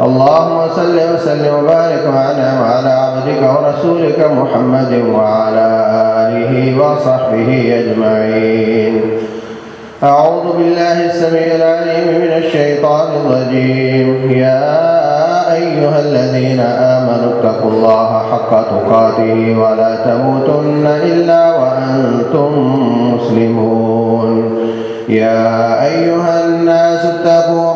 اللهم صل وسلم وبارك وانعم على عبدك ورسولك محمد وعلى اله وصحبه اجمعين اعوذ بالله السميع العليم من الشيطان الرجيم. يا ايها الذين امنوا اتقوا الله حق تقاته ولا تموتن الا وانتم مسلمون. يا أيها الناس اتقوا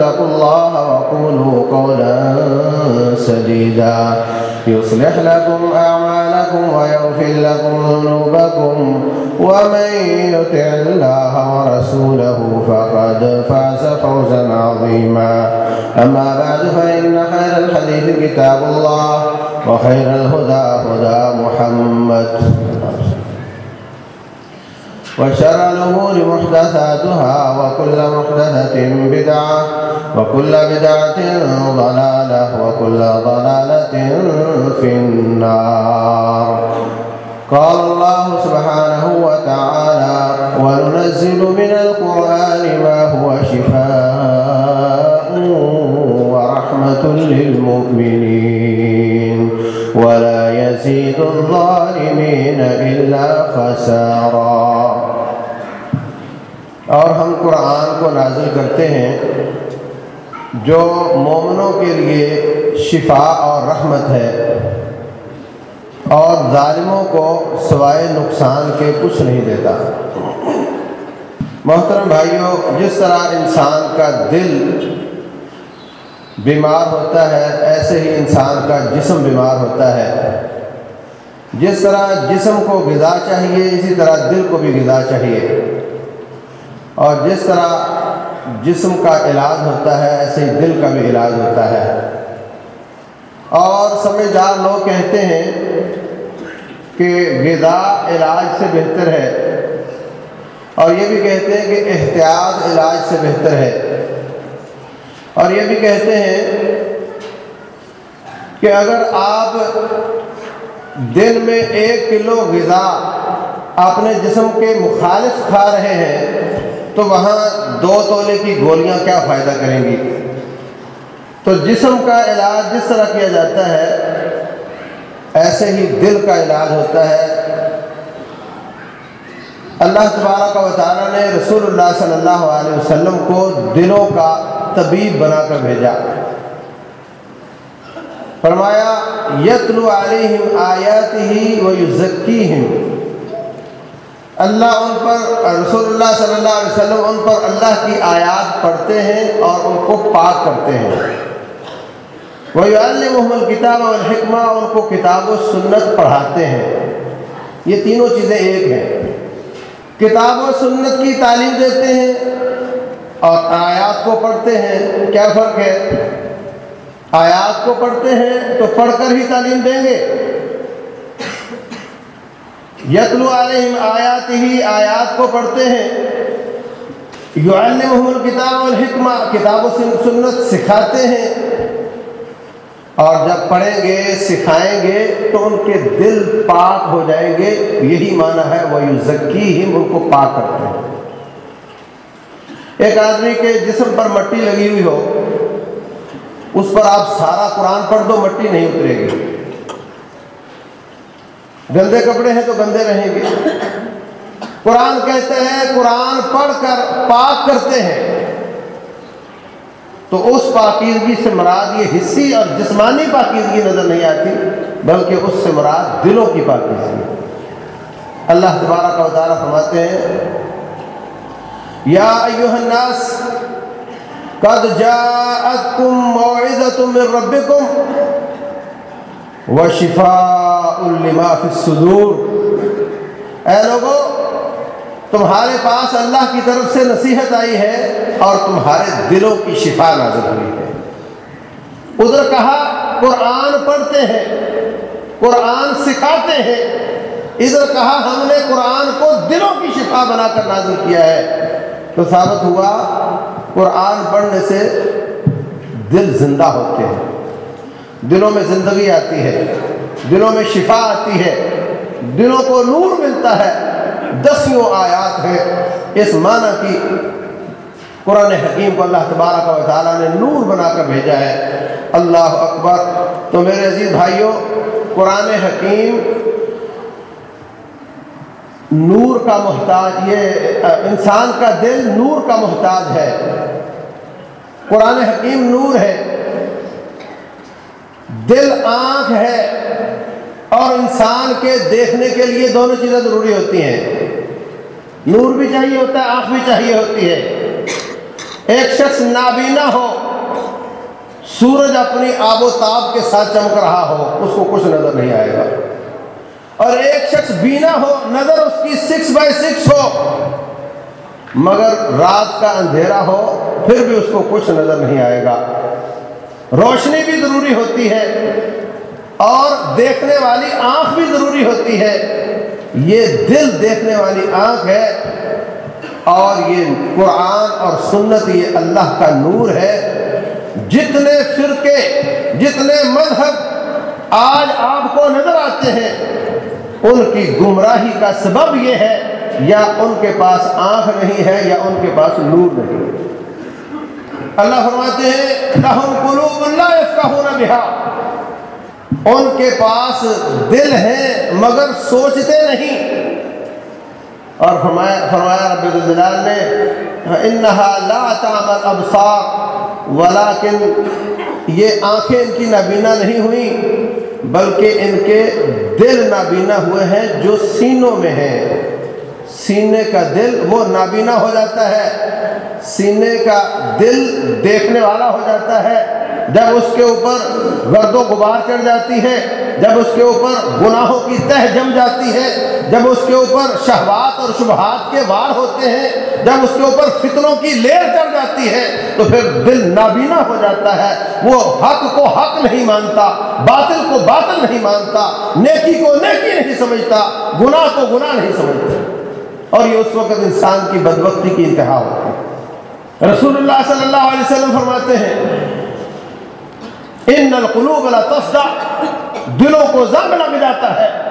اتقوا الله وقولوا قولا سديدا. يصلح لكم أعمالكم ويغفر لكم ذنوبكم. ومن يطع الله ورسوله فقد فاز فوزا عظيما. أما بعد، فإن خير الحديث كتاب الله وخير الهدى هدى محمد. وشر الأمور محدثاتها وكل محدثة بدعة وكل بدعة ضلالة وكل ضلالة في النار. قال الله سبحانه وتعالى وننزل من القرآن ما هو شفاء ورحمة للمؤمنين ولا يزيد الظالمين إلا خسارا اور ہم قرآن کو نازل کرتے ہیں جو مومنوں کے لیے شفا اور رحمت ہے اور ظالموں کو سوائے نقصان کے کچھ نہیں دیتا۔ محترم بھائیوں جس طرح انسان کا دل بیمار ہوتا ہے، ایسے ہی انسان کا جسم بیمار ہوتا ہے۔ جس طرح جسم کو غذا چاہیے، اسی طرح دل کو بھی غذا چاہیے۔ اور جس طرح جسم کا علاج ہوتا ہے، ایسے ہی دل کا بھی علاج ہوتا ہے۔ اور سمجھدار لوگ کہتے ہیں کہ غذا علاج سے بہتر ہے۔ اور یہ بھی کہتے ہیں کہ احتیاط علاج سے بہتر ہے۔ اور یہ بھی کہتے ہیں کہ اگر آپ دن میں ایک کلو غذا اپنے جسم کے مخالف کھا رہے ہیں تو وہاں دو تولے کی گولیاں کیا فائدہ کریں گی؟ تو جسم کا علاج جس طرح کیا جاتا ہے، ایسے ہی دل کا علاج ہوتا ہے۔ اللہ تبارک و تعالیٰ نے رسول اللہ صلی اللہ علیہ وسلم کو دلوں کا طبیب بنا کر بھیجا۔ فرمایا، یتلو علیہم آیات ہی و یزکیہم۔ اللہ ان پر رسول اللہ صلی اللہ علیہ وسلم ان پر اللہ کی آیات پڑھتے ہیں اور ان کو پاک کرتے ہیں۔ وہ محمد کتاب اور حکمہ ان کو کتاب و سنت پڑھاتے ہیں۔ یہ تینوں چیزیں ایک ہیں۔ کتاب و سنت کی تعلیم دیتے ہیں اور آیات کو پڑھتے ہیں۔ کیا فرق ہے؟ آیات کو پڑھتے ہیں تو پڑھ کر ہی تعلیم دیں گے۔ یتلو علیہم آیات ہی آیات کو پڑھتے ہیں۔ یعلمہم الکتاب والحکمہ، کتاب و سنت سکھاتے ہیں۔ اور جب پڑھیں گے، سکھائیں گے، تو ان کے دل پاک ہو جائیں گے۔ یہی معنی ہے وہ یزکیہم ان کو پاک کرتے ہیں۔ ایک آدمی کے جسم پر مٹی لگی ہوئی ہو، اس پر آپ سارا قرآن پڑھ دو، مٹی نہیں اترے گی۔ گندے کپڑے ہیں تو گندے رہیں گے۔ قرآن کہتے ہیں، قرآن پڑھ کر پاک کرتے ہیں۔ تو اس پاکیزگی سے مراد یہ حصی اور جسمانی پاکیزگی نظر نہیں آتی، بلکہ اس سے مراد دلوں کی پاکیزگی۔ اللہ تبارک و تعالیٰ فرماتے ہیں، یا ایوہ الناس، قد جاءتکم موعظت من ربکم وشفاء لما فی الصدور۔ اے لوگو، تمہارے پاس اللہ کی طرف سے نصیحت آئی ہے اور تمہارے دلوں کی شفا نازل ہوئی ہے۔ ادھر کہا، قرآن پڑھتے ہیں، قرآن سکھاتے ہیں۔ ادھر کہا، ہم نے قرآن کو دلوں کی شفا بنا کر نازل کیا ہے۔ تو ثابت ہوا، قرآن پڑھنے سے دل زندہ ہوتے ہیں۔ دلوں میں زندگی آتی ہے۔ دلوں میں شفا آتی ہے، دلوں کو نور ملتا ہے۔ دسیوں آیات ہیں۔ اس معنی کی قرآن حکیم کو اللہ تبارک و تعالیٰ نے نور بنا کر بھیجا ہے۔ اللہ اکبر۔ تو میرے عزیز بھائیوں، قرآن حکیم نور کا محتاج، یہ انسان کا دل نور کا محتاج ہے۔ قرآن حکیم نور ہے۔ دل آنکھ ہے اور انسان کے دیکھنے کے لیے دونوں چیزیں ضروری ہوتی ہیں۔ نور بھی چاہیے ہوتا ہے، آنکھ بھی چاہیے ہوتی ہے۔ ایک شخص نابینا ہو، سورج اپنی آب و تاب کے ساتھ چمک رہا ہو، اس کو کچھ نظر نہیں آئے گا۔ اور ایک شخص بینا ہو، نظر اس کی سکس بائی سکس ہو، مگر رات کا اندھیرا ہو، پھر بھی اس کو کچھ نظر نہیں آئے گا۔ روشنی بھی ضروری ہوتی ہے اور دیکھنے والی آنکھ بھی ضروری ہوتی ہے یہ دل دیکھنے والی آنکھ ہے اور یہ قرآن اور سنت یہ اللہ کا نور ہے جتنے فرقے، جتنے مذہب آج آپ کو نظر آتے ہیں، ان کی گمراہی کا سبب یہ ہے یا ان کے پاس آنکھ نہیں ہے یا ان کے پاس نور نہیں ہے۔ اللہ فرماتے ہیں، لہم قلوب اللہ ان کے پاس دل ہیں مگر سوچتے نہیں۔ اور فرمایا فرمایا رب الجلال نے انہا لا تعمل ابصار ولیکن یہ آنکھیں ان کی نابینا نہیں ہوئی، بلکہ ان کے دل نابینا ہوئے ہیں جو سینوں میں ہیں۔ سینے کا دل وہ نابینا ہو جاتا ہے۔ سینے کا دل دیکھنے والا ہو جاتا ہے۔ جب اس کے اوپر غرد و غبار چڑھ جاتی ہے، جب اس کے اوپر گناہوں کی تہ جم جاتی ہے، جب اس کے اوپر شہوات اور شبہات کے وار ہوتے ہیں، جب اس کے اوپر فتنوں کی لیر چڑھ جاتی ہے، تو پھر دل نابینا ہو جاتا ہے۔ وہ حق کو حق نہیں مانتا، باطل کو باطل نہیں مانتا، نیکی کو نیکی نہیں سمجھتا، گناہ کو گناہ نہیں سمجھتا۔ اور یہ اس وقت انسان کی بدبختی کی انتہا ہوتی ہے۔ رسول اللہ صلی اللہ علیہ وسلم فرماتے ہیں، ان القلوب لا تصدع دلوں کو زنگ لگ جاتا ہے۔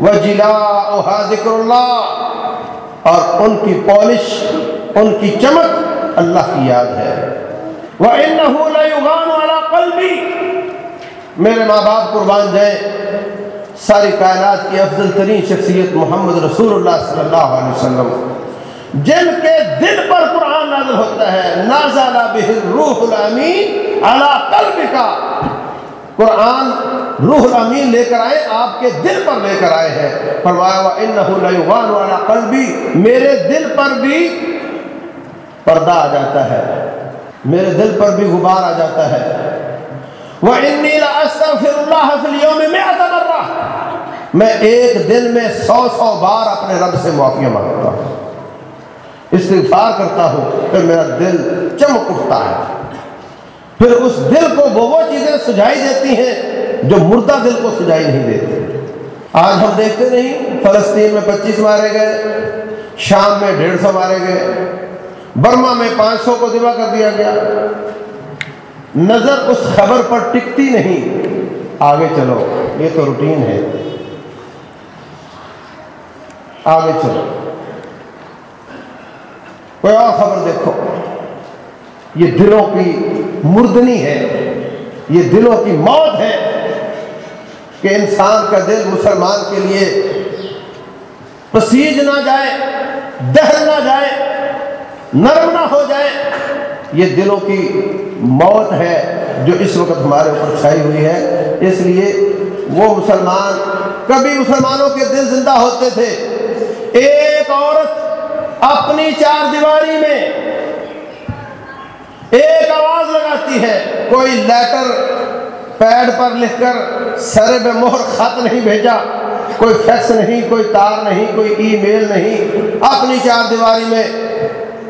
وجلاؤها ذکر اللہ اور ان کی پالش، ان کی چمک اللہ کی یاد ہے۔ وَإِنَّهُ لَيُغَانُ عَلَىٰ قَلْبِ میرے ماں باپ قربان جائیں۔ ساری کائنات کی افضل ترین شخصیت محمد رسول اللہ صلی اللہ علیہ وسلم۔ جن کے دل پر قرآن نازل ہوتا ہے، نازل بہ الروح الامین علی قلب کا قرآن روح الامین لے کر آئے، آپ کے دل پر لے کر آئے ہیں۔ فرمایا، وَإِنَّهُ لَيُغَانُ عَلَىٰ قَلْبِ میرے دل پر بھی پردہ آ جاتا ہے۔ میرے دل پر بھی غبار آ جاتا ہے۔ وَإِنِّي لَأَسْتَغْفِرُ اللَّهَ فِي الْيَوْمِ مِعَةَ مَرَّةً۔ میں ایک دن میں سو سو بار اپنے رب سے معافیاں مانگتا ہوں۔ استغفار کرتا ہوں، پھر میرا دل چمک اٹھتا ہے۔ پھر اس دل کو وہ وہ چیزیں سجائی دیتی ہیں جو مردہ دل کو سجائی نہیں دیتی۔ آج ہم دیکھتے نہیں، فلسطین میں پچیس مارے گئے، شام میں ڈیڑھ سو مارے گئے، برما میں پانچ سو کو دبا کر دیا گیا۔ نظر اس خبر پر ٹکتی نہیں۔ آگے چلو، یہ تو روٹین ہے۔ آگے چلو۔ کوئی اور خبر دیکھو۔ یہ دلوں کی مردنی ہے۔ یہ دلوں کی موت ہے۔ کہ انسان کا دل مسلمان کے لیے پسیج نہ جائے دہل نہ جائے، نرم نہ ہو جائے۔ یہ دلوں کی موت ہے جو اس وقت ہمارے اوپر چھائی ہوئی ہے۔ اس لیے وہ مسلمان کبھی مسلمانوں کے دل زندہ ہوتے تھے۔ ایک عورت اپنی چار دیواری میں ایک آواز لگاتی ہے۔ کوئی لیٹر پیڈ پر لکھ کر سر بے مہر خط نہیں بھیجا۔ کوئی فیکس نہیں، کوئی تار نہیں، کوئی ای میل نہیں۔ اپنی چار دیواری میں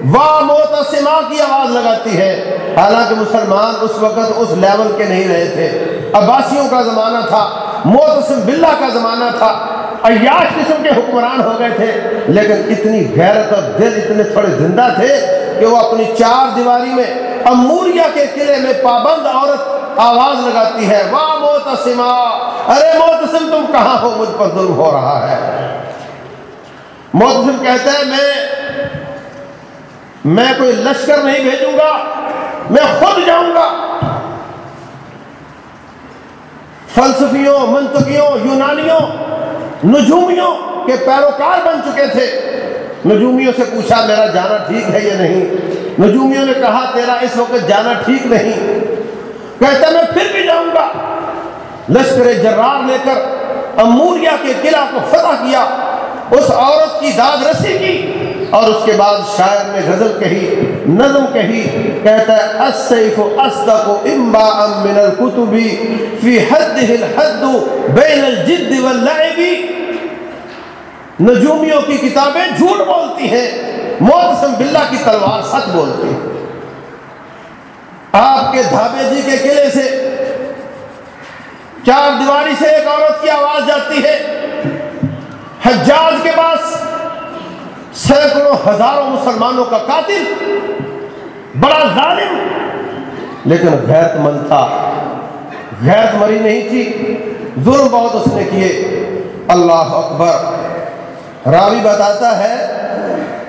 واہ موتسما کی آواز لگاتی ہے۔ حالانکہ مسلمان اس وقت اس لیول کے نہیں رہے تھے۔ عباسیوں کا زمانہ تھا موتسم باللہ کا زمانہ تھا۔ عیاش قسم کے حکمران ہو گئے تھے۔ لیکن اتنی غیرت اور دل اتنے تھوڑے زندہ تھے کہ وہ اپنی چار دیواری میں، اموریا کے قلعے میں پابند عورت آواز لگاتی ہے، واہ موتسما ارے موتسم تم کہاں ہو؟ مجھ پر ظلم ہو رہا ہے۔ موتسم کہتا ہے میں میں کوئی لشکر نہیں بھیجوں گا، میں خود جاؤں گا۔ فلسفیوں، منطقیوں، یونانیوں، نجومیوں کے پیروکار بن چکے تھے۔ نجومیوں سے پوچھا، میرا جانا ٹھیک ہے یا نہیں؟ نجومیوں نے کہا، تیرا اس وقت جانا ٹھیک نہیں۔ کہتا، میں پھر بھی جاؤں گا۔ لشکر جرار لے کر اموریا کے قلعہ کو فتح کیا، اس عورت کی داد رسی کی۔ اور اس کے بعد شاعر نے غزل کہی، نظم کہی، کہتا ہے، السیف اصدق انباء من الكتب فی حده الحد بین الجد واللعب۔ نجومیوں کی کتابیں جھوٹ بولتی ہیں، معتصم باللہ کی تلوار سچ بولتی ہے آپ کے دھابے جی کے قلعے سے چار دیواری سے ایک عورت کی آواز جاتی ہے، حجاج کے پاس سینکڑوں ہزاروں مسلمانوں کا قاتل، بڑا ظالم، لیکن غیرت مند تھا۔ غیرت مری نہیں تھی، ظلم بہت اس نے کیے۔ اللہ اکبر۔ راوی بتاتا ہے،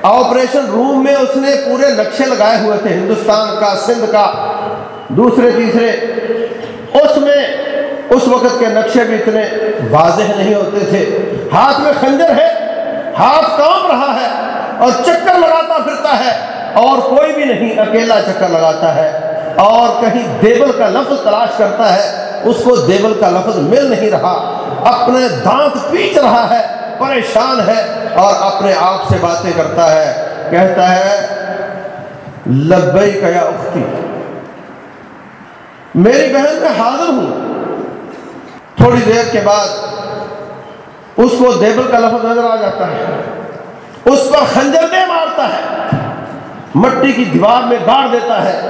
آپریشن روم میں اس نے پورے نقشے لگائے ہوئے تھے، ہندوستان کا، سندھ کا، دوسرے، تیسرے۔ اس میں، اس وقت کے نقشے بھی اتنے واضح نہیں ہوتے تھے۔ ہاتھ میں خنجر ہے ہاتھ کام رہا ہے اور چکر لگاتا پھرتا ہے اور کوئی بھی نہیں اکیلا چکر لگاتا ہے اور کہیں دیول کا لفظ تلاش کرتا ہے، اس کو دیول کا لفظ مل نہیں رہا۔ اپنے دانت پیچ رہا ہے، پریشان ہے اور اپنے آپ سے باتیں کرتا ہے۔ کہتا ہے لبئی کا یا اختی، میری بہن میں حاضر ہوں۔ تھوڑی دیر کے بعد اس کو دیبل کا لفظ نظر آ جاتا ہے۔ اس پر خنجر دے مارتا ہے۔ مٹی کی دیوار میں گاڑ دیتا ہے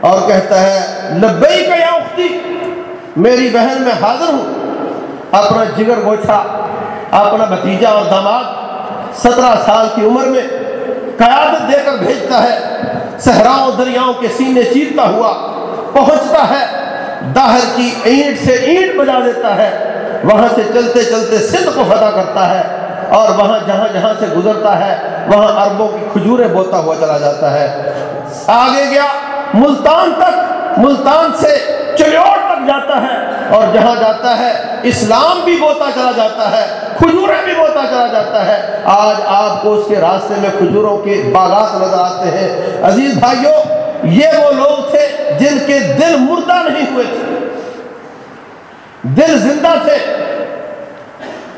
اور کہتا ہے لبئی کا یا اختی، میری بہن میں حاضر ہوں۔ اپنا جگر گوچھا، اپنا بھتیجا اور داماد سترہ سال کی عمر میں قیادت دے کر بھیجتا ہے۔ صحراؤں دریاؤں کے سینے چیرتا ہوا پہنچتا ہے۔ داہر کی اینٹ سے اینٹ بجا دیتا ہے۔ وہاں سے چلتے چلتے سندھ کو فتح کرتا ہے اور وہاں جہاں جہاں سے گزرتا ہے، وہاں عربوں کی کھجوریں بوتا ہوا چلا جاتا ہے۔ آگے گیا، ملتان تک، ملتان سے چلیوٹ تک جاتا ہے اور جہاں جاتا ہے، اسلام بھی بوتا چلا جاتا ہے، کھجوریں بھی بوتا چلا جاتا ہے۔ آج آپ کو اس کے راستے میں کھجوروں کے باغات نظر آتے ہیں۔ عزیز بھائیوں یہ وہ لوگ تھے جن کے دل مردہ نہیں ہوئے تھے۔ دل زندہ تھے۔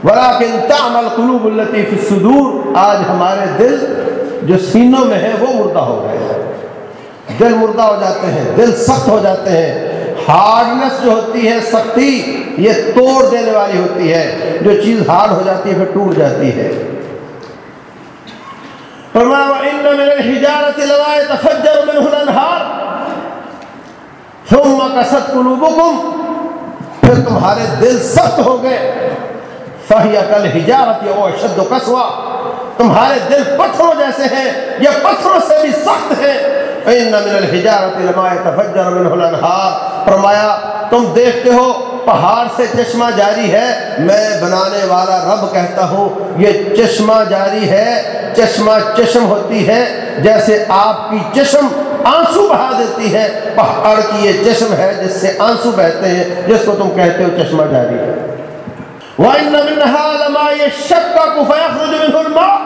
ولیکن تعمل قلوب التي في الصدور، آج ہمارے دل جو سینوں میں ہیں وہ مردہ ہو گئے۔ دل مردہ ہو جاتے ہیں، دل سخت ہو جاتے ہیں۔ ہارڈنس جو ہوتی ہے، سختی، یہ توڑ دینے والی ہوتی ہے۔ جو چیز ہارڈ ہو جاتی ہے، پھر ٹوٹ جاتی ہے۔ فرمایا، وَإِنَّ مِنَ الْحِجَارَةِ لَمَا يَتَفَجَّرُ مِنْهُ الْأَنْهَارُ۔ ثُمَّ قَسَتْ قُلُوبُكُمْ پھر تمہارے دل سخت ہو گئے۔ فہی عقل ہجارت فَهِيَ كَالْحِجَارَةِ و قَسْوَةً۔ تمہارے دل پتھروں جیسے ہیں، یا پتھروں سے بھی سخت ہیں۔ فَإِنَّ مِنَ الْحِجَارَةِ لَمَا يَتَفَجَّرُ مِنْهُ الْأَنْهَارُ۔ فرمایا، تم دیکھتے ہو پہاڑ سے چشمہ جاری ہے، میں بنانے والا رب کہتا ہوں، یہ چشمہ جاری ہے، چشمہ چشم ہوتی ہے، جیسے آپ کی چشم آنسو بہا دیتی ہے، پہاڑ کی یہ چشم ہے جس سے آنسو بہتے ہیں، جس کو تم کہتے ہو چشمہ جاری ہے۔ وَإِنَّ مِنْهَا لَمَا يَشَّقَّقُ فَيَخْرُجُ مِنْهُ الْمَاءُ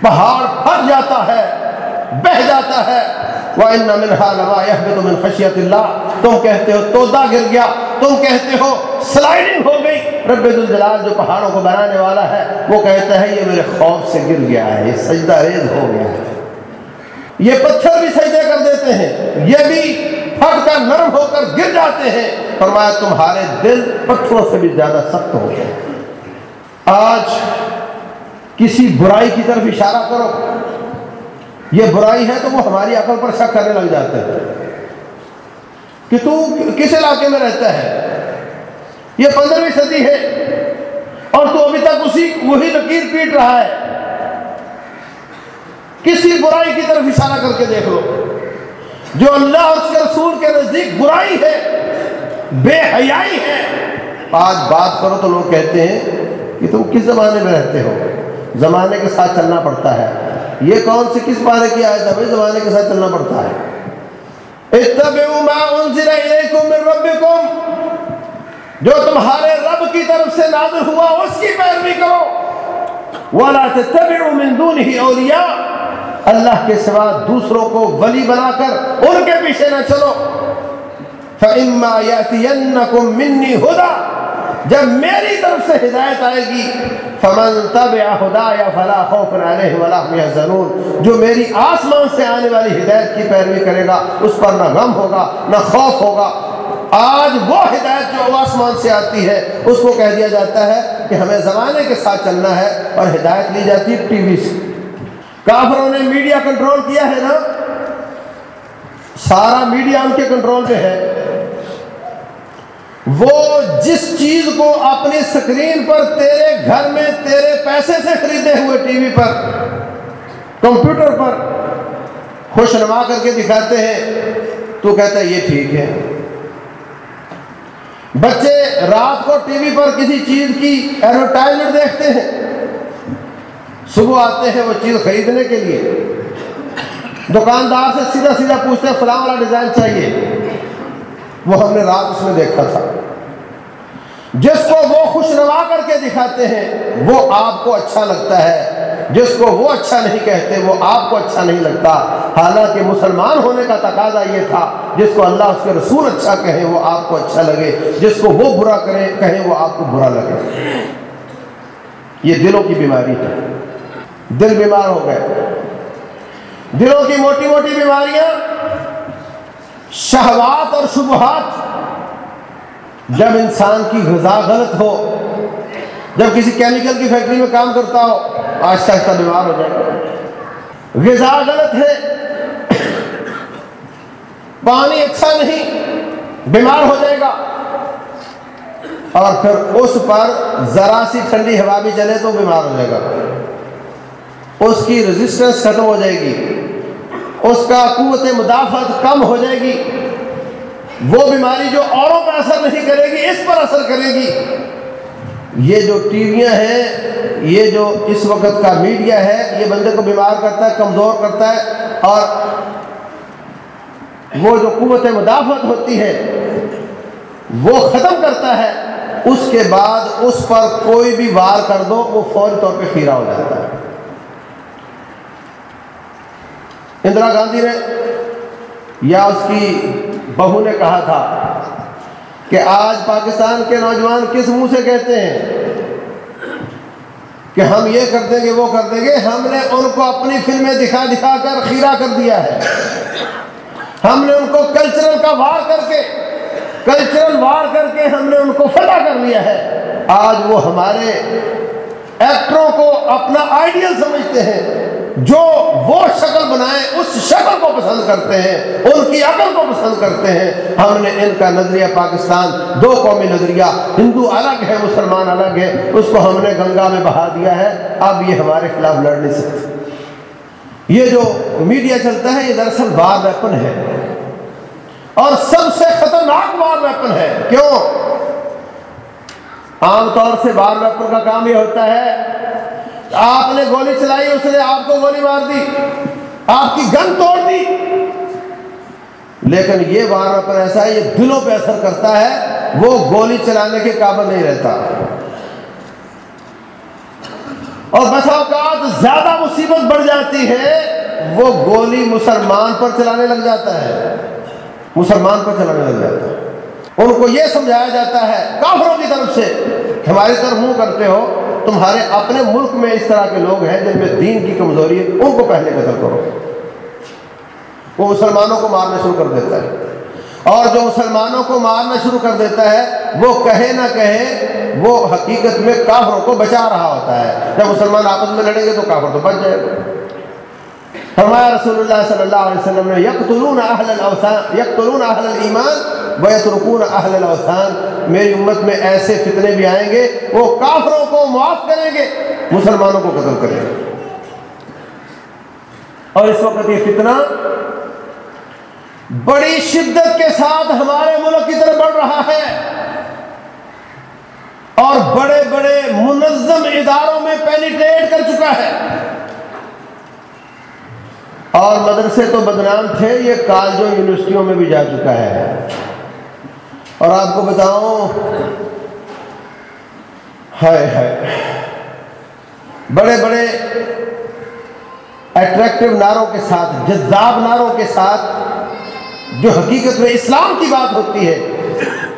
پہاڑ پھٹ جاتا ہے، بہ جاتا ہے۔ وَإِنَّ مِنْهَا لَمَا يَحْبِطُ مِنْ خَشْيَةِ اللَّهِ۔ تم کہتے ہو، تودا گر گیا تم کہتے ہو سلائڈنگ ہو گئی۔ رب الجلال جو پہاڑوں کو بنانے والا ہے، وہ کہتا ہے، یہ میرے خوف سے گر گیا ہے، یہ سجدہ ریز ہو گیا ہے۔ یہ پتھر بھی سجدے کر دیتے ہیں، یہ بھی پھٹ کر نرم ہو کر گر جاتے ہیں۔ فرمایا، تمہارے دل پتھروں سے بھی زیادہ سخت ہو گئے۔ آج کسی برائی کی طرف اشارہ کرو۔ یہ برائی ہے تو وہ ہماری عقل پر شک کرنے لگ جاتے ہیں۔ کہ تو کس علاقے میں رہتا ہے؟ یہ پندرہویں صدی ہے اور تو ابھی تک اسی وہی لکیر پیٹ رہا ہے۔ کسی برائی کی طرف اشارہ کر کے دیکھ لو۔ جو اللہ اس کے رسول کے نزدیک برائی ہے، بے حیائی ہے۔ آج بات کرو تو لوگ کہتے ہیں کہ تم کس زمانے میں رہتے ہو؟ زمانے کے ساتھ چلنا پڑتا ہے۔ یہ کون سی کس بارے کی آیت ہے؟ زمانے کے ساتھ چلنا پڑتا ہے۔ اتبعوا ما انزل الیکم من ربکم، جو تمہارے رب کی طرف سے نازل ہوا، اس کی پیروی کرو۔ ولا تتبعوا من دونه اولیاء۔ اللہ کے سوا دوسروں کو ولی بنا کر ان کے پیچھے نہ چلو۔ فَإِمَّا يَأْتِيَنَّكُم مِّنِّي هُدًى۔ جب میری طرف سے ہدایت آئے گی، فمن تبع ہدایا فلا خوف علیہ ولا هم يحزنون جو میری آسمان سے آنے والی ہدایت کی پیروی کرے گا، اس پر نہ غم ہوگا، نہ خوف ہوگا۔ آج وہ ہدایت جو آسمان سے آتی ہے، اس کو کہہ دیا جاتا ہے کہ ہمیں زمانے کے ساتھ چلنا ہے اور ہدایت لی جاتی ہے ٹی وی سے۔ کافروں نے میڈیا کنٹرول کیا ہے نا؟ سارا میڈیا ان کے کنٹرول پہ ہے۔ وہ جس چیز کو اپنی سکرین پر تیرے گھر میں تیرے پیسے سے خریدے ہوئے ٹی وی پر، کمپیوٹر پر خوش نما کر کے دکھاتے ہیں، تو کہتا ہے یہ ٹھیک ہے۔ بچے، رات کو ٹی وی پر کسی چیز کی ایڈورٹائزمنٹ دیکھتے ہیں۔ صبح آتے ہیں وہ چیز خریدنے کے لیے۔ دکاندار سے سیدھا سیدھا پوچھتے ہیں، فلاں والا ڈیزائن چاہیے۔ وہ ہم نے رات اس میں دیکھا تھا۔ جس کو وہ خوش نوا کر کے دکھاتے ہیں، وہ آپ کو اچھا لگتا ہے۔ جس کو وہ اچھا نہیں کہتے، وہ آپ کو اچھا نہیں لگتا۔ حالانکہ مسلمان ہونے کا تقاضا یہ تھا، جس کو اللہ اس کے رسول اچھا کہیں وہ آپ کو اچھا لگے۔ جس کو وہ برا کرے کہیں وہ آپ کو برا لگے۔ یہ دلوں کی بیماری ہے۔ دل بیمار ہو گئے۔ دلوں کی موٹی موٹی بیماریاں شہوات اور شبہات۔ جب انسان کی غذا غلط ہو، جب کسی کیمیکل کی فیکٹری میں کام کرتا ہو آہستہ آہستہ بیمار ہو جائے۔ گا غذا غلط ہے، پانی اچھا نہیں، بیمار ہو جائے گا۔ اور پھر اس پر ذرا سی ٹھنڈی ہوا بھی چلے تو بیمار ہو جائے گا۔ اس کی ریزسٹنس ختم ہو جائے گی۔ اس کا قوت مدافعت کم ہو جائے گی۔ وہ بیماری جو اوروں پر اثر نہیں کرے گی، اس پر اثر کرے گی۔ یہ جو ٹی ویاں ہیں، یہ جو اس وقت کا میڈیا ہے، یہ بندے کو بیمار کرتا ہے، کمزور کرتا ہے، اور وہ جو قوت مدافعت ہوتی ہے، وہ ختم کرتا ہے۔ اس کے بعد اس پر کوئی بھی وار کر دو، وہ فوری طور پہ کھیرا ہو جاتا ہے۔ اندرا گاندھی نے یا اس کی بہو نے کہا تھا کہ آج پاکستان کے نوجوان کس منہ سے کہتے ہیں کہ ہم یہ کر دیں گے، وہ کر دیں گے۔ ہم نے ان کو اپنی فلمیں دکھا دکھا کر خیرہ کر دیا ہے۔ ہم نے ان کو کلچرل کا وار کر کے کلچرل وار کر کے ہم نے ان کو فتح کر لیا ہے۔ آج وہ ہمارے ایکٹروں کو اپنا آئیڈیل سمجھتے ہیں۔ جو وہ شکل بنائے، اس شکل کو پسند کرتے ہیں، ان کی عقل کو پسند کرتے ہیں۔ ہم نے ان کا نظریہ پاکستان، دو قومی نظریہ، ہندو الگ ہے، مسلمان الگ ہے، اس کو ہم نے گنگا میں بہا دیا ہے۔ اب یہ ہمارے خلاف لڑ نہیں سکتے۔ یہ جو میڈیا چلتا ہے، یہ دراصل وار ویپن ہے۔ اور سب سے خطرناک وار ویپن ہے۔ کیوں؟ عام طور سے وار ویپن کا کام یہ ہوتا ہے آپ نے گولی چلائی، اس نے آپ کو گولی مار دی، آپ کی گن توڑ دی۔ لیکن یہ وہاں پر ایسا ہے، یہ دلوں پہ اثر کرتا ہے، وہ گولی چلانے کے قابل نہیں رہتا۔ اور بس اوقات زیادہ مصیبت بڑھ جاتی ہے، وہ گولی مسلمان پر چلانے لگ جاتا ہے۔ مسلمان پر چلانے لگ جاتا ہے۔ ان کو یہ سمجھایا جاتا ہے، کافروں کی طرف سے ہماری طرف منہ کرتے ہو۔ تمہارے اپنے ملک میں اس طرح کے لوگ ہیں جن میں دین کی کمزوری ہے، ان کو پہلے قتل کرو۔ وہ مسلمانوں کو مارنا شروع کر دیتا ہے۔ اور جو مسلمانوں کو مارنا شروع کر دیتا ہے، وہ کہے نہ کہے وہ حقیقت میں کافروں کو بچا رہا ہوتا ہے۔ جب مسلمان آپس میں لڑیں گے تو کافر تو بچ جائے گا۔ فرمایا رسول اللہ صلی اللہ علیہ وسلم نے یکتلون اہل الاوثان یکتلون اہل الایمان ویترکون اہل الاوثان۔ میری امت میں ایسے فتنے بھی آئیں گے، وہ کافروں کو معاف کریں گے، مسلمانوں کو قتل کریں گے۔ اور اس وقت یہ فتنہ بڑی شدت کے ساتھ ہمارے ملک کی طرف بڑھ رہا ہے۔ اور بڑے بڑے منظم اداروں میں پینیٹریٹ کر چکا ہے۔ اور مدرسے تو بدنام تھے، یہ کالجوں، یونیورسٹیوں میں بھی جا چکا ہے۔ اور آپ کو بتاؤں ہے بڑے بڑے اٹریکٹو نعروں کے ساتھ، جذاب نعروں کے ساتھ جو حقیقت میں اسلام کی بات ہوتی ہے،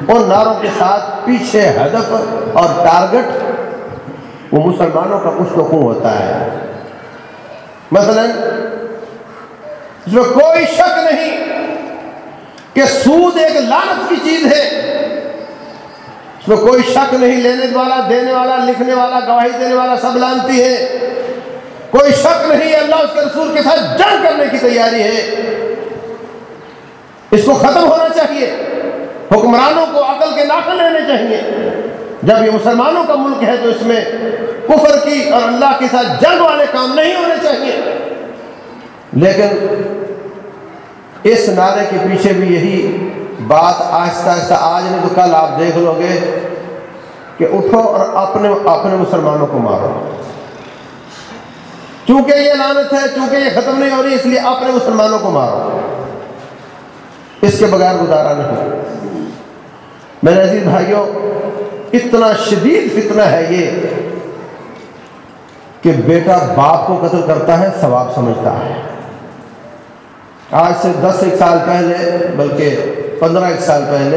ان نعروں کے ساتھ پیچھے ہدف اور ٹارگٹ وہ مسلمانوں کا کچھ تو ہوتا ہے۔ مثلاً اس میں کوئی شک نہیں کہ سود ایک لانت کی چیز ہے اس میں کوئی شک نہیں لینے والا، دینے والا، لکھنے والا، گواہی دینے والا سب لانتی ہے۔ کوئی شک نہیں اللہ اس کے رسول کے ساتھ جنگ کرنے کی تیاری ہے۔ اس کو ختم ہونا چاہیے۔ حکمرانوں کو عقل کے ناخن لینے چاہیے۔ جب یہ مسلمانوں کا ملک ہے تو اس میں کفر کی اور اللہ کے ساتھ جنگ والے کام نہیں ہونے چاہیے۔ لیکن اس نعرے کے پیچھے بھی یہی بات آہستہ آہستہ آج نہیں تو کل آپ دیکھ لو گے کہ اٹھو اور اپنے اپنے مسلمانوں کو مارو۔ چونکہ یہ لانت ہے، چونکہ یہ ختم نہیں ہو رہی، اس لیے اپنے مسلمانوں کو مارو۔ اس کے بغیر گزارا نہیں۔ میرے عزیز بھائیوں، اتنا شدید فتنہ ہے یہ کہ بیٹا باپ کو قتل کرتا ہے، ثواب سمجھتا ہے۔ آج سے دس ایک سال پہلے، بلکہ پندرہ ایک سال پہلے،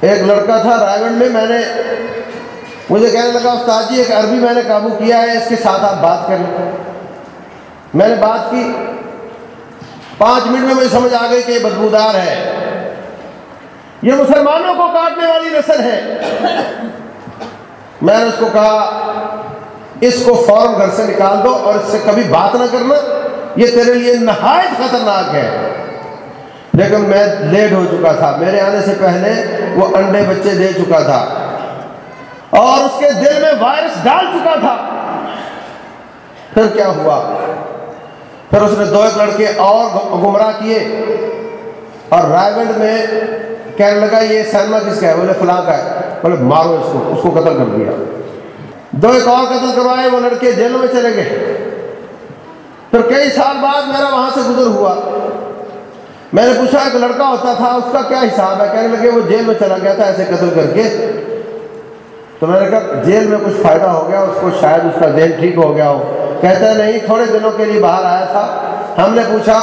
ایک لڑکا تھا رائے میں میں نے مجھے کہنے لگا، استاد جی ایک عربی میں نے قابو کیا ہے، اس کے ساتھ آپ بات کریں. میں نے بات کی۔ پانچ منٹ میں مجھے سمجھ آ گئی کہ یہ بدبودار ہے۔ یہ مسلمانوں کو کاٹنے والی نسل ہے۔ میں نے اس کو کہا، اس کو فوراً گھر سے نکال دو اور اس سے کبھی بات نہ کرنا۔ یہ تیرے لیے نہایت خطرناک ہے۔ لیکن میں لیٹ ہو چکا تھا۔ میرے آنے سے پہلے وہ انڈے بچے دے چکا تھا۔ اور اس کے دل میں وائرس ڈال چکا تھا۔ پھر کیا ہوا؟ پھر اس نے دو ایک لڑکے اور گمراہ کیے۔ اور رائے میں کہنے لگا، یہ سینما کس کا ہے؟ بولے، فلاں کا ہے۔ بولے، مارو اس کو۔ اس کو قتل کر دیا۔ دو ایک اور قتل کروائے، وہ لڑکے جیلوں میں چلے گئے۔ پھر کئی سال بعد میرا وہاں سے گزر ہوا۔ میں نے پوچھا، ایک لڑکا ہوتا تھا، اس کا کیا حساب ہے؟ کہنے لگے، وہ جیل میں چلا گیا تھا ایسے قتل کر کے۔ تو میں نے کہا، جیل میں کچھ فائدہ ہو گیا، اس کو شاید اس کا ذہن ٹھیک ہو گیا ہو۔ کہتا ہے، نہیں، تھوڑے دنوں کے لیے باہر آیا تھا۔ ہم نے پوچھا،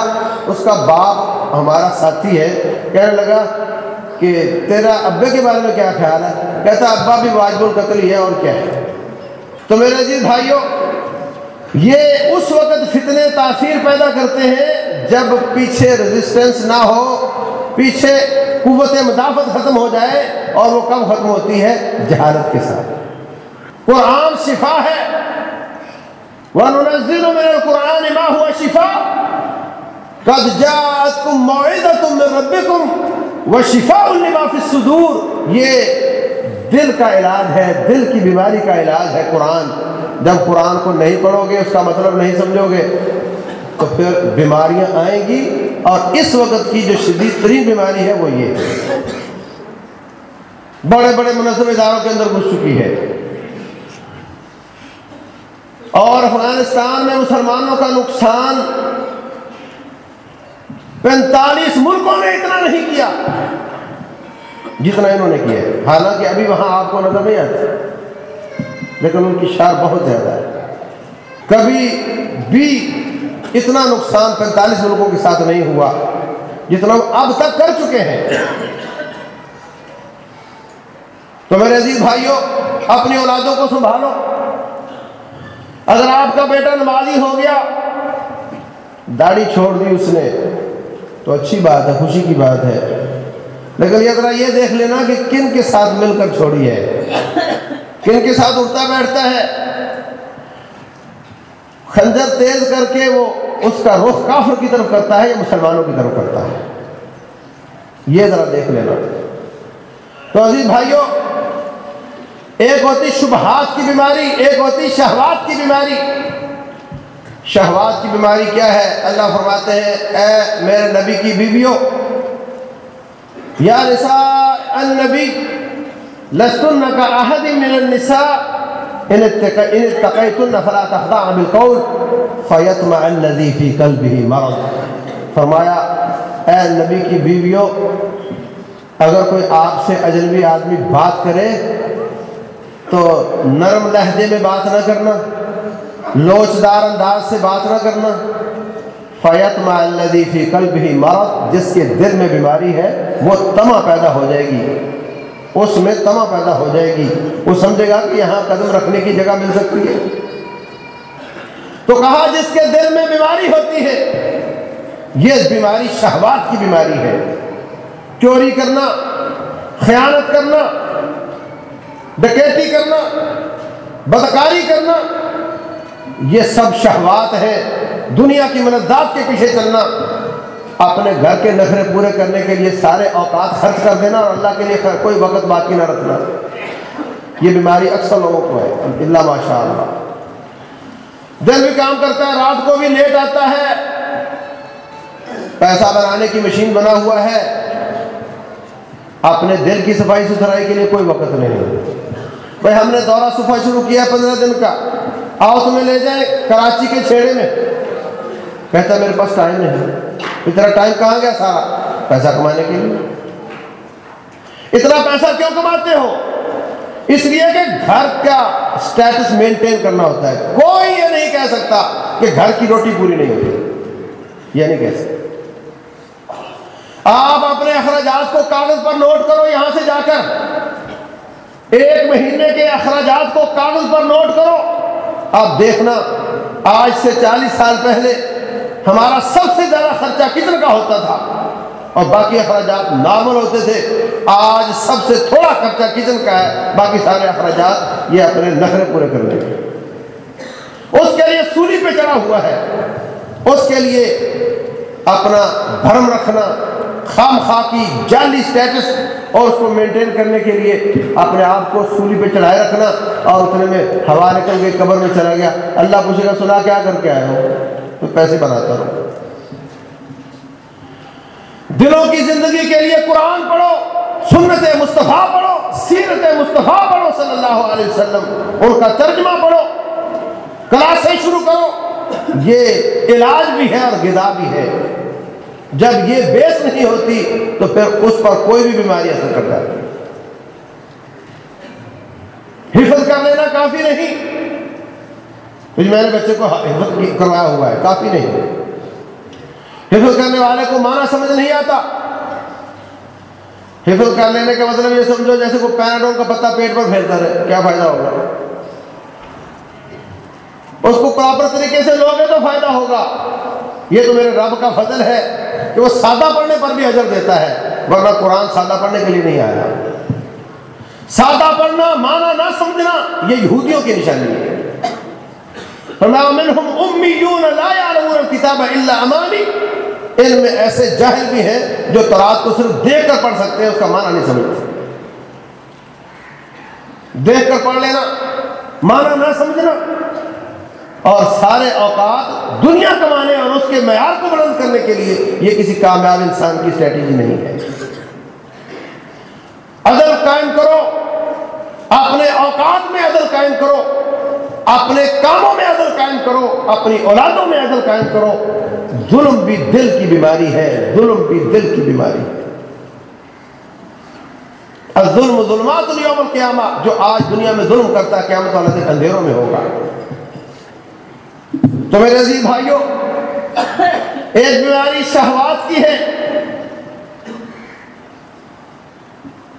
اس کا باپ ہمارا ساتھی ہے؟ کہنے لگا کہ، تیرا ابے کے بارے میں کیا خیال ہے؟ کہتا، ابا بھی واجب القتل ہی ہے، اور کیا ہے؟ تو میرے عزیز بھائیوں یہ اس وقت فتنے تاثیر پیدا کرتے ہیں جب پیچھے ریزسٹنس نہ ہو، پیچھے قوت مدافعت ختم ہو جائے اور وہ کب ختم ہوتی ہے جہالت کے ساتھ۔ قرآن شفا ہے۔ وَنُنَزِّلُ مِنَ الْقُرْآنِ مَا هُوَ شِفَا۔ قَدْ جَاءَتْكُمْ مَوْعِدَةٌ مِّن رَبِّكُمْ وَشِفَاءٌ لِمَا فِي الصُّدُورِ۔ یہ دل کا علاج ہے، دل کی بیماری کا علاج ہے قرآن۔ جب قرآن کو نہیں پڑھو گے اس کا مطلب نہیں سمجھو گے تو پھر بیماریاں آئیں گی اور اس وقت کی جو شدید ترین بیماری ہے وہ یہ بڑے بڑے منظم اداروں کے اندر گھس چکی ہے۔ اور افغانستان میں مسلمانوں کا نقصان پینتالیس ملکوں نے اتنا نہیں کیا جتنا انہوں نے کیا حالانکہ ابھی وہاں آپ کو نظر نہیں آتا لیکن ان کی شار بہت زیادہ ہے۔ کبھی بھی اتنا نقصان پینتالیس ملکوں کے ساتھ نہیں ہوا جتنا اب تک کر چکے ہیں۔ تو میرے عزیز بھائیوں اپنی اولادوں کو سنبھالو۔ اگر آپ کا بیٹا نمازی ہو گیا، داڑھی چھوڑ دی اس نے، تو اچھی بات ہے، خوشی کی بات ہے۔ لیکن یہ ذرا یہ دیکھ لینا کہ کن کے ساتھ مل کر چھوڑی ہے۔ کن کے ساتھ اٹھتا بیٹھتا ہے۔ خنجر تیز کر کے وہ اس کا رخ کافر کی طرف کرتا ہے یا مسلمانوں کی طرف کرتا ہے۔ یہ ذرا دیکھ لینا۔ تو عزیز بھائیوں ایک ہوتی شبہات کی بیماری، ایک ہوتی شہوات کی بیماری۔ شہوات کی بیماری کیا ہے؟ اللہ فرماتے ہیں، اے میرے نبی کی بیویوں، یا نساء النبی لستن کا احد من النساء ان اتقیتن فلا تخضعن بالقول، فیطمع الذی فی قلبه مرض۔ فرمایا، اے نبی کی بیویوں، اگر کوئی آپ سے اجنبی آدمی بات کرے، تو نرم لہجے میں بات نہ کرنا، لوچدار انداز سے بات نہ کرنا۔ فیت الذی فی قلب ہی مرض، جس کے دل میں بیماری ہے، وہ تما پیدا ہو جائے گی۔ اس میں تما پیدا ہو جائے گی۔ وہ سمجھے گا کہ یہاں قدم رکھنے کی جگہ مل سکتی ہے۔ تو کہا جس کے دل میں بیماری ہوتی ہے، یہ بیماری شہوات کی بیماری ہے۔ چوری کرنا، خیانت کرنا، ڈکیتی کرنا، بدکاری کرنا، یہ سب شہوات ہے دنیا کی مندات کے پیچھے چلنا۔ اپنے گھر کے نخرے پورے کرنے کے لیے سارے اوقات خرچ کر دینا اور اللہ کے لیے کوئی وقت باقی نہ رکھنا۔ یہ بیماری اکثر لوگوں کو ہے اللہ ماشاء اللہ دل بھی کام کرتا ہے، رات کو بھی لیٹ آتا ہے۔ پیسہ بنانے کی مشین بنا ہوا ہے۔ اپنے دل کی صفائی ستھرائی کے لیے کوئی وقت نہیں۔ بھائی، ہم نے دورہ صفا شروع کیا پندرہ دن کا۔ آؤ تمہیں لے جائیں کراچی کے چھیڑے میں۔ کہتا میرے پاس ٹائم نہیں۔ اتنا ٹائم کہاں گیا سارا پیسہ کمانے کے لیے۔ اتنا پیسہ کیوں کماتے ہو؟ اس لیے کہ گھر کا سٹیٹس مینٹین کرنا ہوتا ہے۔ کوئی یہ نہیں کہہ سکتا کہ گھر کی روٹی پوری نہیں ہوتی۔ یہ نہیں کہہ سکتا۔ آپ اپنے اخراجات کو کاغذ پر نوٹ کرو یہاں سے جا کر۔ ایک مہینے کے اخراجات کو کاغذ پر نوٹ کرو۔ اب دیکھنا، آج سے چالیس سال پہلے ہمارا سب سے زیادہ خرچہ کتنے کا ہوتا تھا؟ اور باقی اخراجات نارمل ہوتے تھے۔ آج سب سے تھوڑا خرچہ کچن کا ہے؟ باقی سارے اخراجات یہ اپنے نخرے پورے کر لیں گے اس کے لیے سولی پہ چڑھا ہوا ہے۔ اس کے لیے اپنا دھرم رکھنا، خام خواہ کی جعلی سٹیٹس اور اس کو مینٹین کرنے کے لیے اپنے آپ کو سولی پہ چڑھائے رکھنا۔ اور اتنے میں ہوا نکل کے قبر میں چلا گیا۔ اللہ پوچھے گا، سنا کیا کر کے آئے ہو؟ تو پیسے بناتا رہو دلوں کی زندگی کے لیے قرآن پڑھو، سنت مصطفیٰ پڑھو، سیرت مصطفیٰ پڑھو صلی اللہ علیہ وسلم، ان کا ترجمہ پڑھو، کلاسیں شروع کرو۔ یہ علاج بھی ہے اور غذا بھی ہے۔ جب یہ بیس نہیں ہوتی تو پھر اس پر کوئی بھی بیماری اثر کر جاتی حفظ کر لینا کافی نہیں۔ میں نے بچے کو حفظ کروایا ہوا ہے، کافی نہیں۔ حفظ کرنے والے کو مانا سمجھ نہیں آتا۔ حفظ کر لینے کا مطلب یہ سمجھو جیسے کوئی پیناڈول کا پتا پیٹ پر پھیرتا رہے، کیا فائدہ ہوگا؟ اس کو پراپر طریقے سے لوگے تو فائدہ ہوگا۔ یہ تو میرے رب کا فضل ہے کہ وہ سادہ پڑھنے پر بھی اجر دیتا ہے، ورنہ قرآن سادہ پڑھنے کے لیے نہیں آیا۔ سادہ پڑھنا مانا نہ سمجھنا، یہ یہودیوں کی نشانی ہے۔ کتاب اللہ امانی علم میں ایسے جاہل بھی ہیں جو ترات کو صرف دیکھ کر پڑھ سکتے ہیں، اس کا معنی نہیں سمجھتے۔ دیکھ کر پڑھ لینا، معنی نہ سمجھنا۔ اور سارے اوقات دنیا کمانے اور اس کے معیار کو بلند کرنے کے لیے یہ کسی کامیاب انسان کی اسٹریٹجی نہیں ہے۔ عدل قائم کرو، اپنے اوقات میں عدل قائم کرو۔ اپنے کاموں میں عدل قائم کرو، اپنی اولادوں میں عدل قائم کرو۔ ظلم بھی دل کی بیماری ہے، ظلم بھی دل کی بیماری۔ ہے ظلم ظلمات اليوم القیامہ، جو آج دنیا میں ظلم کرتا ہے، قیامت والا دن اندھیروں میں ہوگا۔ تو میرے عزیز بھائیوں، ایک بیماری شہوات کی ہے۔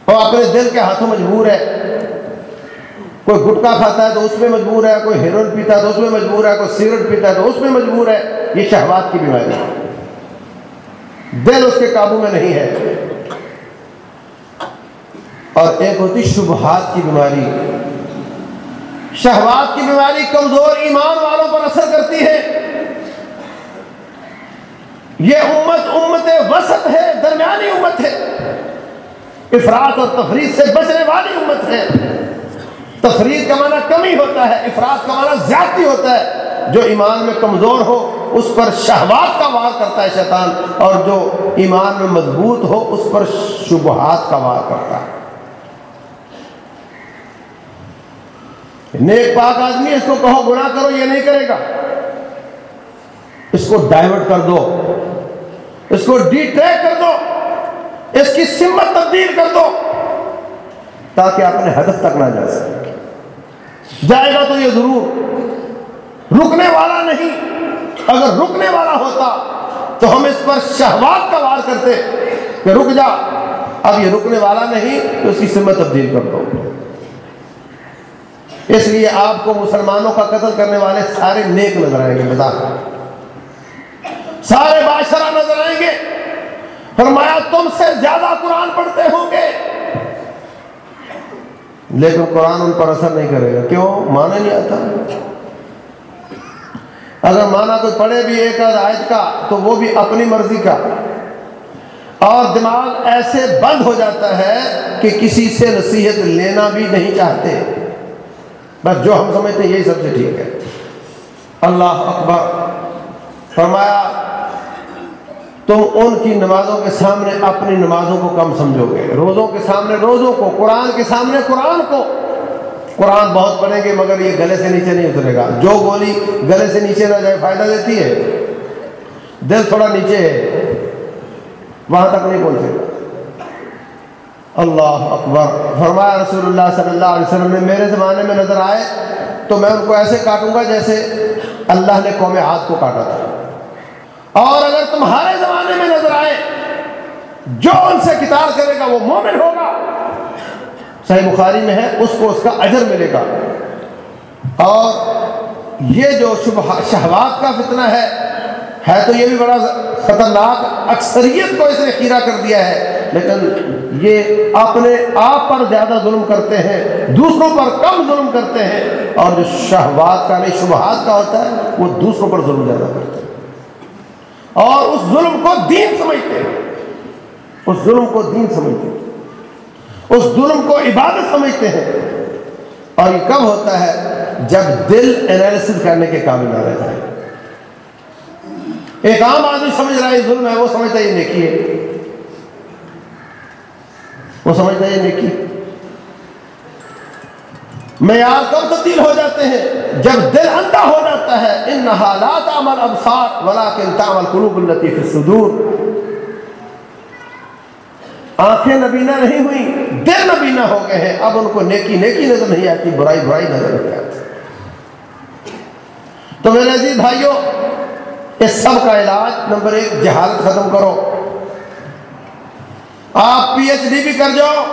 اور اپنے دل کے ہاتھوں مجبور ہے۔ کوئی گٹکا کھاتا ہے تو اس میں مجبور ہے، کوئی ہیروئن پیتا ہے تو اس میں مجبور ہے، کوئی سگریٹ پیتا ہے تو اس میں مجبور ہے۔ یہ شہوات کی بیماری ہے۔ دل اس کے قابو میں نہیں ہے۔ اور ایک ہوتی شبہات کی بیماری۔ شہوات کی بیماری کمزور ایمان والوں پر اثر کرتی ہے۔ یہ امت امت وسط ہے، درمیانی امت ہے۔ افراد اور تفریح سے بچنے والی امت ہے۔ تفریح کا معنی کمی ہوتا ہے، افراد کا معنی زیادتی ہوتا ہے۔ جو ایمان میں کمزور ہو، اس پر شہوات کا وار کرتا ہے شیطان، اور جو ایمان میں مضبوط ہو، اس پر شبہات کا وار کرتا ہے۔ نیک پاک آدمی، اس کو کہو، گناہ کرو، یہ نہیں کرے گا۔ اس کو ڈائیورٹ کر دو۔ اس کو ڈی ٹریک کر دو۔ اس کی سمت تبدیل کر دو۔ تاکہ اپنے ہدف تک نہ جا سکے۔ جائے گا تو یہ ضرور۔ رکنے والا نہیں۔ اگر رکنے والا ہوتا تو ہم اس پر شہوات کا وار کرتے کہ رک جا۔ اب یہ رکنے والا نہیں تو اس کی سمت تبدیل کر دو۔ اس لیے آپ کو مسلمانوں کا قتل کرنے والے سارے نیک نظر آئیں گے بتا سارے بادشاہ نظر آئیں گے۔ فرمایا، تم سے زیادہ قرآن پڑھتے ہوں گے۔ لیکن قرآن ان پر اثر نہیں کرے گا۔ کیوں؟ مانا نہیں آتا۔ اگر مانا کوئی پڑھے بھی ایک آیت کا، تو وہ بھی اپنی مرضی کا۔ اور دماغ ایسے بند ہو جاتا ہے کہ کسی سے نصیحت لینا بھی نہیں چاہتے۔ بس جو ہم سمجھتے ہیں یہی سب سے ٹھیک ہے۔ اللہ اکبر۔ فرمایا تم ان کی نمازوں کے سامنے اپنی نمازوں کو کم سمجھو گے۔ روزوں کے سامنے روزوں کو، قرآن کے سامنے قرآن کو۔ قرآن بہت پڑھیں گے مگر یہ گلے سے نیچے نہیں اترے گا۔ جو گولی گلے سے نیچے نہ جائے فائدہ دیتی ہے۔ دل تھوڑا نیچے ہے، وہاں تک نہیں پہنچے گا۔ اللہ اکبر۔ فرمایا رسول اللہ صلی اللہ علیہ وسلم نے میرے زمانے میں نظر آئے تو میں ان کو ایسے کاٹوں گا جیسے اللہ نے قوم ہاتھ کو کاٹا تھا۔ اور اگر تمہارے زمانے میں نظر آئے جو ان سے کتاب کرے گا وہ مومن ہوگا۔ صحیح بخاری میں ہے، اس کو اس کا اجر ملے گا۔ اور یہ جو شہوات کا فتنہ ہے ہے تو یہ بھی بڑا خطرناک اکثریت کو اس نے خیرہ کر دیا ہے۔ لیکن یہ اپنے آپ پر زیادہ ظلم کرتے ہیں، دوسروں پر کم ظلم کرتے ہیں۔ اور جو شہوات کا نہیں، شبہات کا ہوتا ہے، وہ دوسروں پر ظلم زیادہ کرتے ہیں۔ اور اس ظلم کو دین سمجھتے ہیں۔ اس ظلم کو دین سمجھتے ہیں۔ اس ظلم کو عبادت سمجھتے ہیں۔ اور یہ کب ہوتا ہے؟ جب دل انالیسس کرنے کے قابل نہ رہتا ہے۔ ایک عام آدمی سمجھ رہا ہے ظلم ہے، وہ سمجھتا ہے یہ نیکی ہے۔ وہ سمجھتا ہے یہ نیکی۔ معیار کب تبدیل ہو جاتے ہیں۔ جب دل اندھا ہو جاتا ہے ان حالات عمل ابسار ولا تعمل قلوب الطیف الصدور۔ آنکھیں نبینا نہیں ہوئی دل نبینا ہو گئے ہیں۔ اب ان کو نیکی نیکی نظر نہیں آتی، برائی برائی نظر نہیں آتی۔ تو میرے عزیز بھائیوں اس سب کا علاج نمبر ایک، جہالت ختم کرو۔ آپ پی ایچ ڈی بھی کر جاؤ۔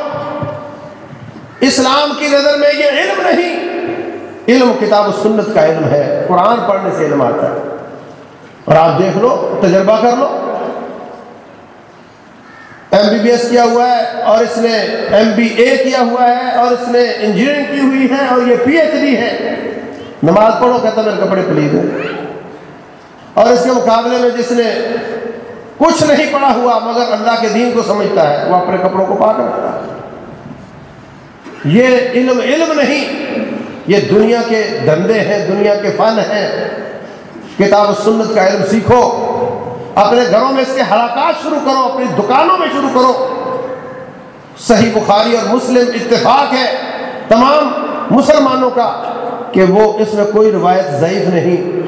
اسلام کی نظر میں یہ علم نہیں۔ علم، کتاب و سنت کا علم ہے، قرآن پڑھنے سے علم آتا ہے۔ اور آپ دیکھ لو، تجربہ کر لو۔ ایم بی بی ایس کیا ہوا ہے اور اس نے ایم بی اے کیا ہوا ہے اور اس نے انجینئرنگ کی ہوئی ہے اور یہ پی ایچ ڈی ہے۔ نماز پڑھو، کہتا میرے کپڑے پلیز ہیں۔ اور اس کے مقابلے میں جس نے کچھ نہیں پڑھا ہوا، مگر اللہ کے دین کو سمجھتا ہے، وہ اپنے کپڑوں کو پا کرتا ہے۔ یہ علم علم نہیں۔ یہ دنیا کے دھندے ہیں، دنیا کے فن ہیں۔ کتاب و سنت کا علم سیکھو۔ اپنے گھروں میں اس کے حلاقات شروع کرو، اپنی دکانوں میں شروع کرو۔ صحیح بخاری اور مسلم اتفاق ہے تمام مسلمانوں کا کہ وہ اس میں کوئی روایت ضعیف نہیں۔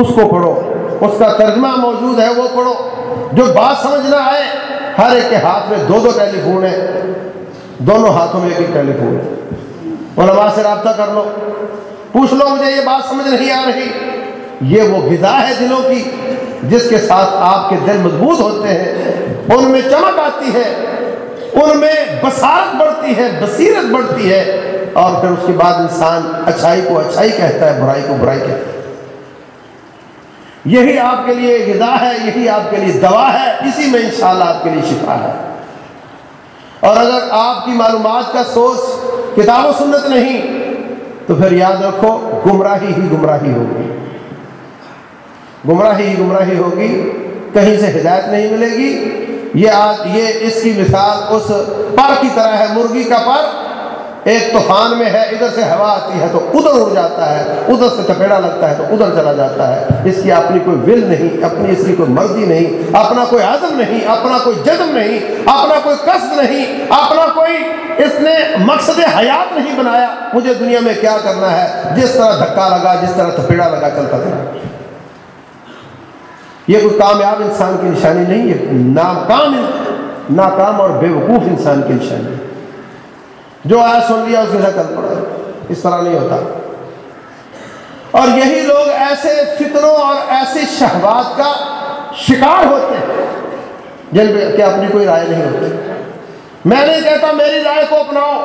اس کو پڑھو۔ اس کا ترجمہ موجود ہے، وہ پڑھو۔ جو بات سمجھنا آئے، ہر ایک کے ہاتھ میں دو دو ٹیلی فون ہے دونوں ہاتھوں میں ایک ایک ٹیلی فون۔ ہے علماء سے رابطہ کر لو۔ پوچھ لو، مجھے یہ بات سمجھ نہیں آ رہی۔ یہ وہ غذا ہے دلوں کی، جس کے ساتھ آپ کے دل مضبوط ہوتے ہیں۔ ان میں چمک آتی ہے، ان میں بسارت بڑھتی ہے، بصیرت بڑھتی ہے۔ اور پھر اس کے بعد انسان اچھائی کو اچھائی کہتا ہے، برائی کو برائی کہتا ہے۔ یہی آپ کے لیے غذا ہے، یہی آپ کے لیے دوا ہے۔ اسی میں انشاءاللہ آپ کے لیے شفا ہے۔ اور اگر آپ کی معلومات کا سوچ کتاب و سنت نہیں، تو پھر یاد رکھو، گمراہی ہی گمراہی ہوگی۔ گمراہی ہی گمراہی ہوگی، کہیں سے ہدایت نہیں ملے گی۔ یہ آج، یہ اس کی مثال اس پر کی طرح ہے، مرغی کا پر۔ ایک طوفان میں ہے، ادھر سے ہوا آتی ہے تو ادھر اڑ جاتا ہے، ادھر سے چپیڑا لگتا ہے تو ادھر چلا جاتا ہے۔ اس کی اپنی کوئی ول نہیں، اپنی اس کی کوئی مرضی نہیں، اپنا کوئی عزم نہیں، اپنا کوئی جزم نہیں، اپنا کوئی قصد نہیں، اپنا کوئی اس نے مقصد حیات نہیں بنایا، مجھے دنیا میں کیا کرنا ہے؟ جس طرح دھکا لگا، جس طرح تھپیڑا لگا چلتا تھا یہ کوئی کامیاب انسان کی نشانی نہیں ہے ناکام ناکام اور بے وقوف انسان کی نشانی جو آیا سن لیا، اس کے ساتھ چل پڑا اس طرح نہیں ہوتا۔ اور یہی لوگ ایسے فطروں اور ایسی شہوات کا شکار ہوتے ہیں، جن پہ کہ اپنی کوئی رائے نہیں ہوتی۔ میں نہیں کہتا میری رائے کو اپناؤ۔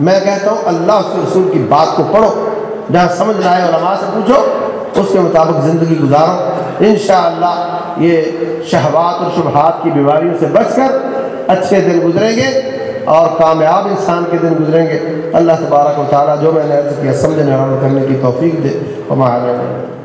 میں کہتا ہوں اللہ کے رسول کی بات کو پڑھو۔ جہاں سمجھ نہ آئے علماء سے پوچھو، اس کے مطابق زندگی گزارو۔ انشاءاللہ یہ شہوات اور شبہات کی بیماریوں سے بچ کر اچھے دن گزریں گے اور کامیاب انسان کے دن گزریں گے۔ اللہ تبارک و تعالیٰ جو میں نے عرض کیا، سمجھنے عمل کرنے کی توفیق دے۔ ہمارے